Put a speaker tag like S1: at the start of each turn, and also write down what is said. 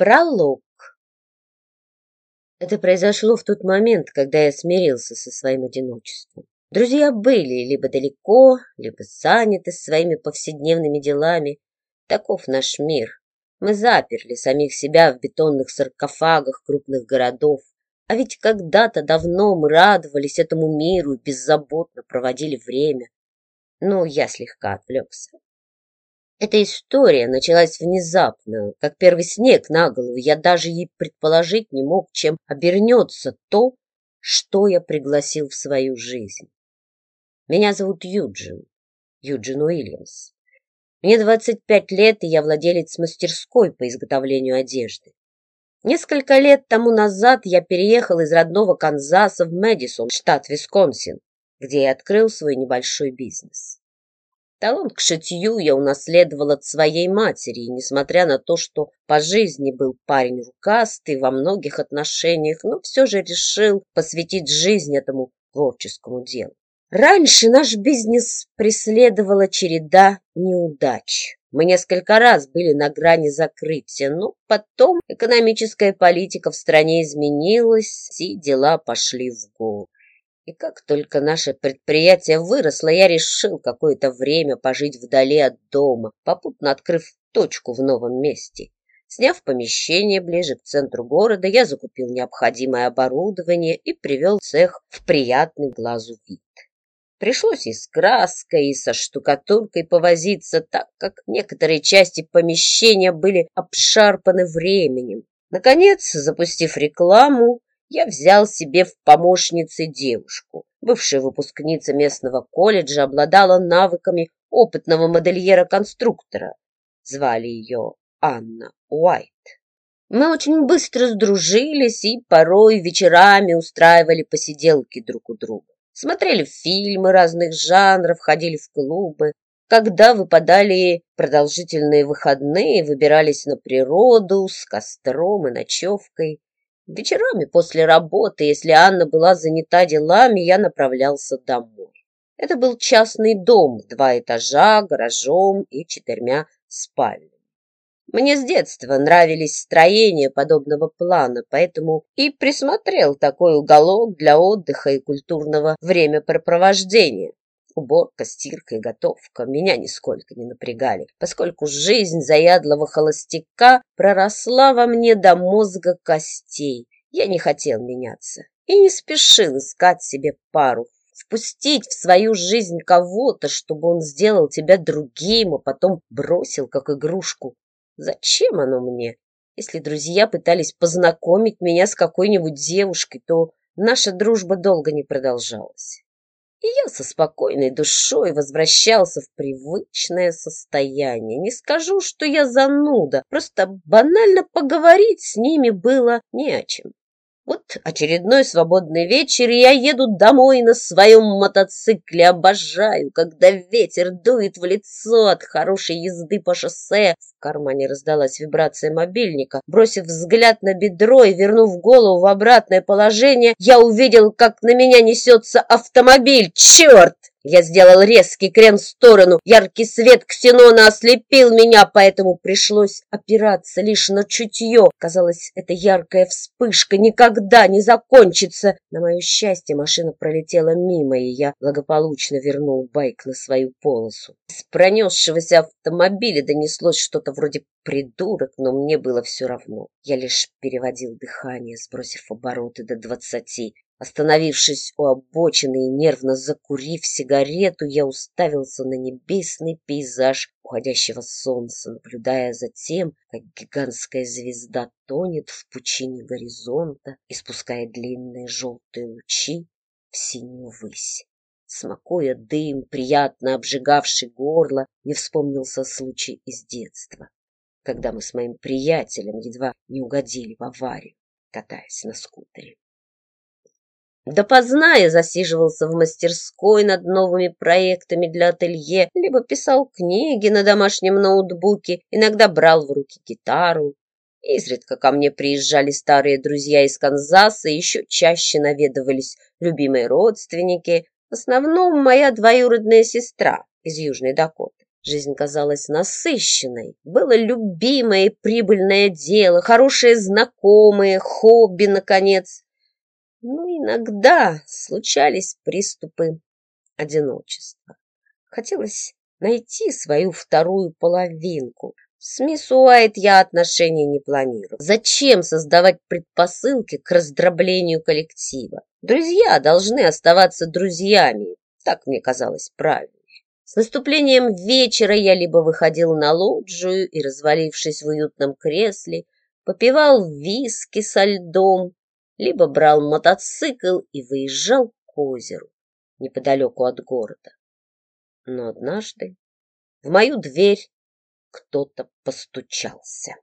S1: Пролог. Это произошло в тот момент, когда я смирился со своим одиночеством. Друзья были либо далеко, либо заняты своими повседневными делами. Таков наш мир. Мы заперли самих себя в бетонных саркофагах крупных городов. А ведь когда-то давно мы радовались этому миру и беззаботно проводили время. Но я слегка отвлекся. Эта история началась внезапно, как первый снег на голову. Я даже и предположить не мог, чем обернется то, что я пригласил в свою жизнь. Меня зовут Юджин, Юджин Уильямс. Мне 25 лет, и я владелец мастерской по изготовлению одежды. Несколько лет тому назад я переехал из родного Канзаса в Мэдисон, штат Висконсин, где я открыл свой небольшой бизнес. Талант к шитью я унаследовал от своей матери, и несмотря на то, что по жизни был парень рукастый во многих отношениях, но все же решил посвятить жизнь этому творческому делу. Раньше наш бизнес преследовала череда неудач. Мы несколько раз были на грани закрытия, но потом экономическая политика в стране изменилась, и дела пошли в гору. И как только наше предприятие выросло, я решил какое-то время пожить вдали от дома, попутно открыв точку в новом месте. Сняв помещение ближе к центру города, я закупил необходимое оборудование и привел цех в приятный глазу вид. Пришлось и с краской, и со штукатуркой повозиться, так как некоторые части помещения были обшарпаны временем. Наконец, запустив рекламу, я взял себе в помощницы девушку. Бывшая выпускница местного колледжа обладала навыками опытного модельера-конструктора. Звали ее Анна Уайт. Мы очень быстро сдружились и порой вечерами устраивали посиделки друг у друга. Смотрели фильмы разных жанров, ходили в клубы. Когда выпадали продолжительные выходные, выбирались на природу с костром и ночевкой. Вечерами после работы, если Анна была занята делами, я направлялся домой. Это был частный дом два этажа, гаражом и четырьмя спальнями. Мне с детства нравились строения подобного плана, поэтому и присмотрел такой уголок для отдыха и культурного времяпрепровождения. Уборка, стирка и готовка меня нисколько не напрягали, поскольку жизнь заядлого холостяка проросла во мне до мозга костей. Я не хотел меняться и не спешил искать себе пару, впустить в свою жизнь кого-то, чтобы он сделал тебя другим, а потом бросил как игрушку. Зачем оно мне? Если друзья пытались познакомить меня с какой-нибудь девушкой, то наша дружба долго не продолжалась и я со спокойной душой возвращался в привычное состояние. Не скажу, что я зануда, просто банально поговорить с ними было не о чем. Вот очередной свободный вечер, и я еду домой на своем мотоцикле. Обожаю, когда ветер дует в лицо от хорошей езды по шоссе. В кармане раздалась вибрация мобильника. Бросив взгляд на бедро и вернув голову в обратное положение, я увидел, как на меня несется автомобиль. Черт! Я сделал резкий крен в сторону. Яркий свет ксенона ослепил меня, поэтому пришлось опираться лишь на чутье. Казалось, эта яркая вспышка никогда не закончится. На мое счастье, машина пролетела мимо, и я благополучно вернул байк на свою полосу. С пронесшегося автомобиля донеслось что-то вроде «придурок», но мне было все равно. Я лишь переводил дыхание, сбросив обороты до двадцати. Остановившись у обочины и нервно закурив сигарету, я уставился на небесный пейзаж уходящего солнца, наблюдая за тем, как гигантская звезда тонет в пучине горизонта, испуская длинные желтые лучи в синюю высь. Смакуя дым, приятно обжигавший горло, не вспомнился случай из детства, когда мы с моим приятелем едва не угодили в аварию, катаясь на скутере. Допоздна я засиживался в мастерской над новыми проектами для ателье, либо писал книги на домашнем ноутбуке, иногда брал в руки гитару. Изредка ко мне приезжали старые друзья из Канзаса, еще чаще наведывались любимые родственники, в основном моя двоюродная сестра из Южной Дакоты. Жизнь казалась насыщенной. Было любимое и прибыльное дело, хорошие знакомые, хобби, наконец. Иногда случались приступы одиночества. Хотелось найти свою вторую половинку. С мисс Уайт я отношений не планирую. Зачем создавать предпосылки к раздроблению коллектива? Друзья должны оставаться друзьями. Так мне казалось правильно. С наступлением вечера я либо выходил на лоджию и, развалившись в уютном кресле, попивал виски со льдом, либо брал мотоцикл и выезжал к озеру неподалеку от города. Но однажды в мою дверь кто-то постучался.